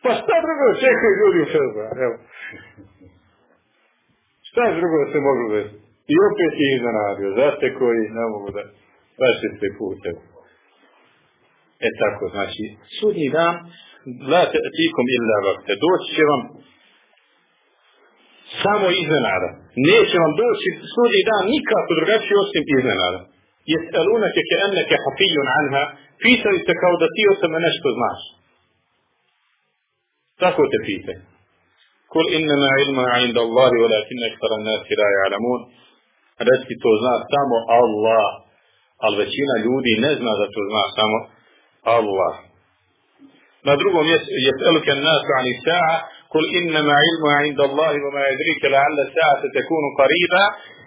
Pa šta drugo očekuju ljudi u februar? Evo. Šta drugo se moglo desiti? I opet je iznenadio. Zaste koji ne mogu da vaše se pute. E tako, znači, sudnji dan, gledajte, tikom illa vakte, doći će vam samo iznenada. Neće vam doći sudnji dan nikako drugačije osim iznenada. Jes'alunake ke enneke hafijun anha, pitaju se kao da ti o tome nešto znaš. Tako te pite. Kul innama ilma inda Allahi, walakin ekstara nasi la ja'lamun. Reci to zna samo Allah, ali većina ljudi ne zna da to zna samo Allah. Na drugom mjestu, jes'aluke nasu ani sa'a, قل إنما علم عند الله وما يدريك لعل الساعة تكون قريبا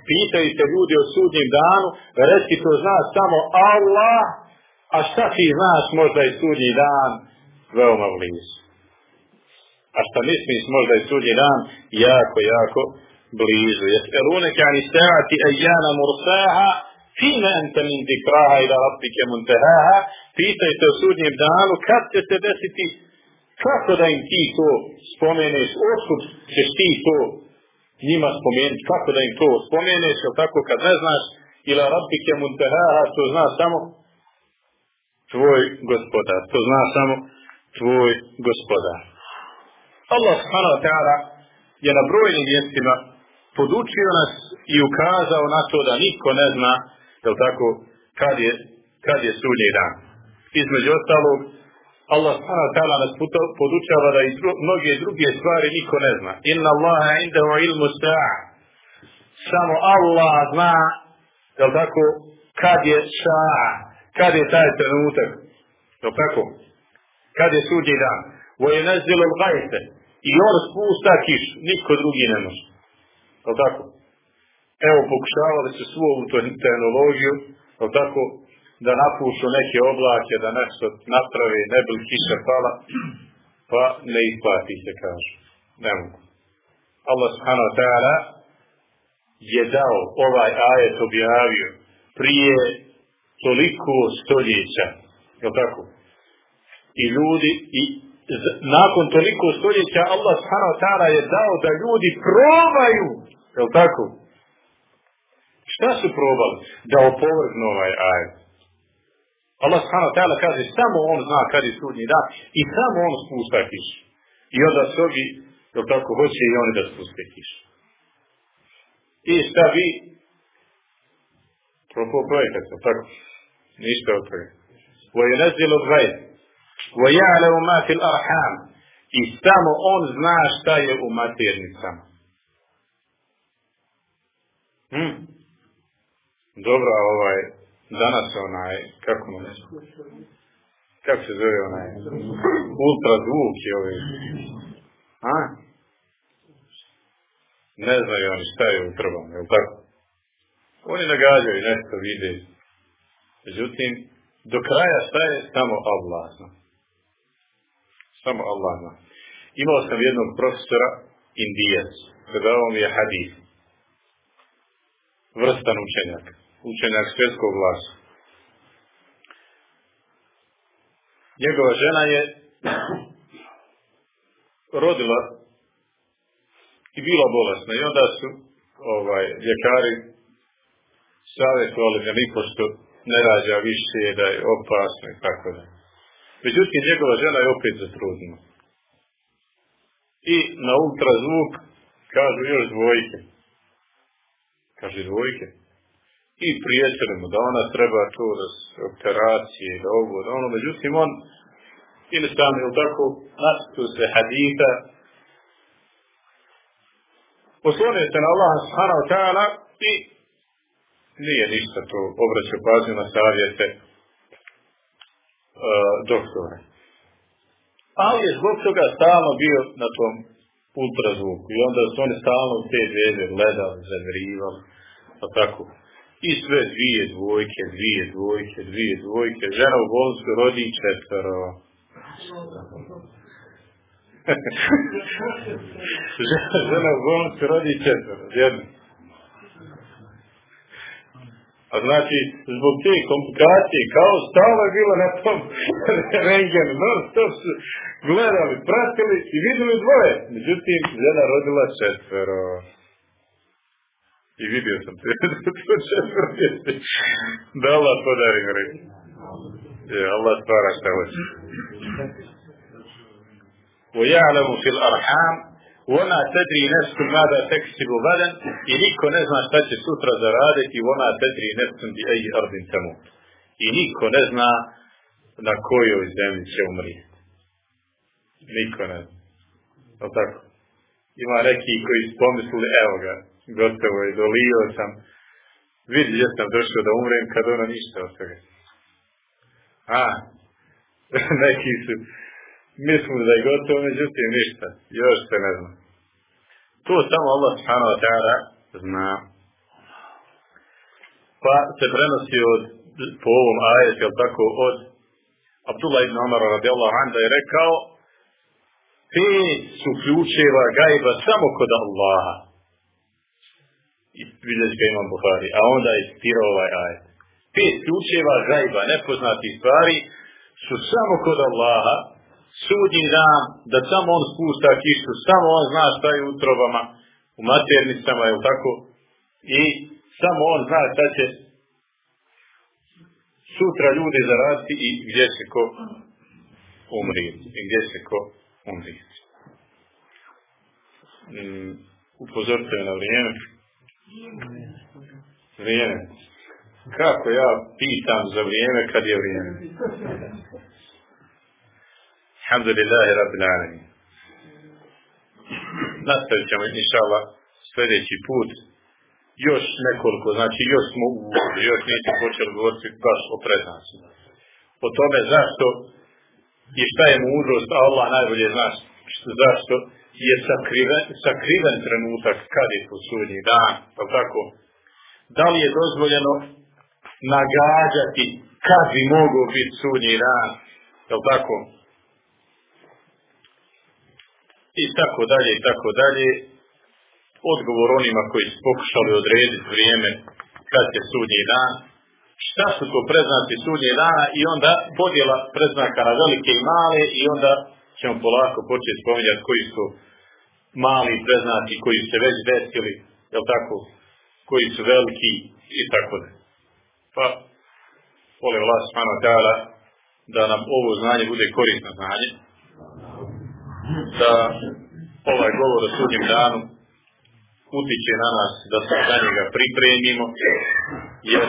بيتني تجودي وسودي دان رسي تزنى سامو الله أشتفي ناس مجد يسودي دان ومغليس مغليس. أشتميس ميس مجد يسودي دان ياكو ياكو بليزو يسألونك عن الساعة أيان مرساها؟ فيما أنت من ذكراها إلى ربك منتهاها؟ في بيتني تسودي دان كتت تدستي Kako da im ti to spomeneš, otkud ćeš ti to njima spomenuti, kako da im to spomeneš, jel tako kad ne znaš, ila rabbike muntehaha, to zna samo tvoj gospodar, to zna samo tvoj gospodar. Allah subhanahu wa ta'ala je na brojnim mjestima podučio nas i ukazao na to da niko ne zna, jel tako, kad je, kad je sudnji dan. Između ostalog, Allah ta'ala nas podučava da i mnoge druge stvari niko ne zna. Inna Allaha indahu ilmu sa'a. Samo Allah zna, jel tako, kad je sa'a, kad je taj trenutak, jel tako, kad je sudnji dan. Wa yunazzilu al-ghaytha. I on spusta kišu, niko drugi ne može. Jel tako? Evo, pokušavali su svu ovu tehnologiju, jel tako, da napušu neke oblake, da nešto napravi, ne bi kiša pala, pa ne isplati se, kažu. Ne mogu. Allah subhanahu wa ta'ala je dao ovaj ajet objavio prije toliko stoljeća. Je tako? I ljudi, i nakon toliko stoljeća Allah subhanahu wa ta'ala je dao da ljudi probaju. Je tako? Šta su probali? Da opovrgnu ovaj ajet. Allah subhanahu wa ta'ala kaže samo on zna kad je sudnji dan i samo on spusta kišu. I onda se ovi, dok tako hoće i oni da spuste kišu. I šta vi? Propo projekat, tako? Ništa od toga. وَيَنَزِّلُ الْغَيْبِ وَيَعْلَمُ مَا فِي الْأَرْحَامِ I samo on zna šta je u maternicama. Hm? Dobro, ovaj, danas onaj, kako mu kako se zove onaj, ultra zvuk je ovaj, a? Ne znaju oni šta je u prvom, je tako? Oni nagađaju nešto vide. Međutim, do kraja šta je samo Allah. Samo Allah zna. Imao sam jednog profesora, indijac, predavao mi je hadith. Vrstan učenjak učenjak svjetskog glasa. Njegova žena je rodila i bila bolesna i onda su ovaj, ljekari savjetovali da nipošto ne rađa više, da je opasno i tako da. Međutim, njegova žena je opet zatrudnila. i na ultrazvuk kažu još dvojke. Kaže dvojke. I prijateljimo da ona treba to da operacije, da ovo, da ono. Međutim, on ili sam, ili tako, nastu se hadita, poslone se na Allah subhanahu ta'ala i nije ništa to obraća pažnju na savjete uh, doktora. Ali je zbog toga stalno bio na tom ultrazvuku i onda su oni stalno te dvije gledali, zagrivali, pa tako. I sve dvije dvojke, dvije dvojke, dvije dvojke. Žena u bolnicu rodi četvero. Žena u bolnicu rodi četvero, jedno. A znači, zbog te komplikacije, kao stalo je bilo na tom rengenu, no stop su gledali, pratili i vidjeli dvoje. Međutim, žena rodila četvero. I vidio sam te, to četvero djece. Da Allah podari mi reći. Je, Allah stvara šta hoće. ويعلم في الأرحام وما تدري نفس ماذا تكسب غدا i niko ne zna šta će sutra zaraditi وما تدري نفس بأي أرض تموت i niko ne zna na kojoj zemlji će umrijeti. Niko ne zna. O tako? Ima neki koji su pomislili, evo ga, gotovo je, dolio sam, vidi gdje sam došao da umrem kad ono ništa od toga. A, neki su mislili da je gotovo, međutim ništa, još se ne zna. To samo Allah subhanahu wa ta'ala zna. Pa se prenosi od, po ovom ajetu, jel tako, od Abdullah ibn Omar radijallahu anhu da je rekao pet su ključeva gajba samo kod Allaha. I vidjeti ga imam Buhari. A onda je citirao ovaj ajet. Pet ključeva gajba, nepoznati stvari, su samo kod Allaha, sudnji dan, da samo on spušta kišu, samo on zna šta je u utrobama, u maternicama, je tako? I samo on zna šta će sutra ljudi zaraditi i gdje će ko umrijeti. I gdje će ko umrijeti. Mm, upozorite na vrijeme. Vrijeme. Kako ja pitam za vrijeme kad je vrijeme? Alhamdulillahi Rabbil Alamin. Nastavit ćemo, inša Allah, sljedeći put. Još nekoliko, znači još smo još nismo počeli govoriti baš o preznacima. O tome zašto i šta je mudrost, a Allah najbolje zna zašto je sakriven, sakriven trenutak kad je to sudnji dan, pa tako. Da li je dozvoljeno nagađati kad bi mogao biti sudnji dan, je tako? I tako dalje, i tako dalje. Odgovor onima koji su pokušali odrediti vrijeme kad je sudnji dan, šta su to preznaci sudnje dana i onda podjela preznaka na velike i male i onda ćemo polako početi spominjati koji su mali preznaci koji se već desili, jel tako, koji su veliki i tako da. Pa, volim Allah subhanahu da nam ovo znanje bude korisno znanje, da ovaj govor o sudnjem danu utiče na nas da se za njega pripremimo, jer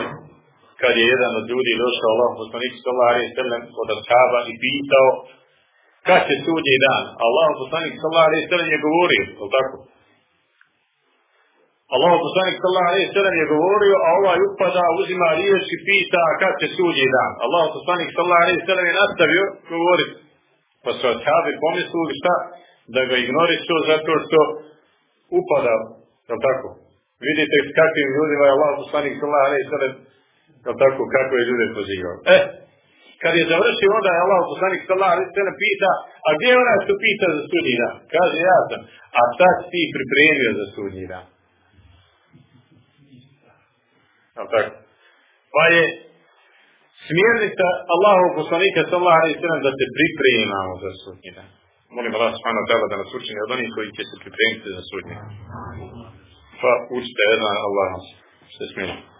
kad je jedan od ljudi došao Allah poslanik sallallahu alejhi ve od ashaba i pitao kad će sudnji dan. Allah poslanik sallallahu alejhi ve sellem je govorio, je tako? Allah poslanik sallallahu alejhi ve sellem je govorio, a ovaj upada, uzima riječ i pita kad će sudnji dan. Allah poslanik sallallahu alejhi ve sellem je nastavio govoriti. Pa su ashabi pomislili šta? Da ga ignorišu zato što upada, je tako? Vidite s kakvim ljudima je Allah poslanik sallallahu ve sellem Jel tako, kako je ljude pozivao. E, kad je završio, onda je Allah poslanik sallallahu alaihi sallam pita, a gdje je onaj što pita za sudnji dan? Kaže, ja sam. A šta si ti pripremio za sudnji dan? Tako? Pa je smjernica Allahu poslanika sallallahu alaihi sallam da se pripremamo za sudnji dan. Molim Allah subhanahu ta'ala da nas učini od onih koji će se pripremiti za sudnji dan. Pa učite jedan Allah je smijelno.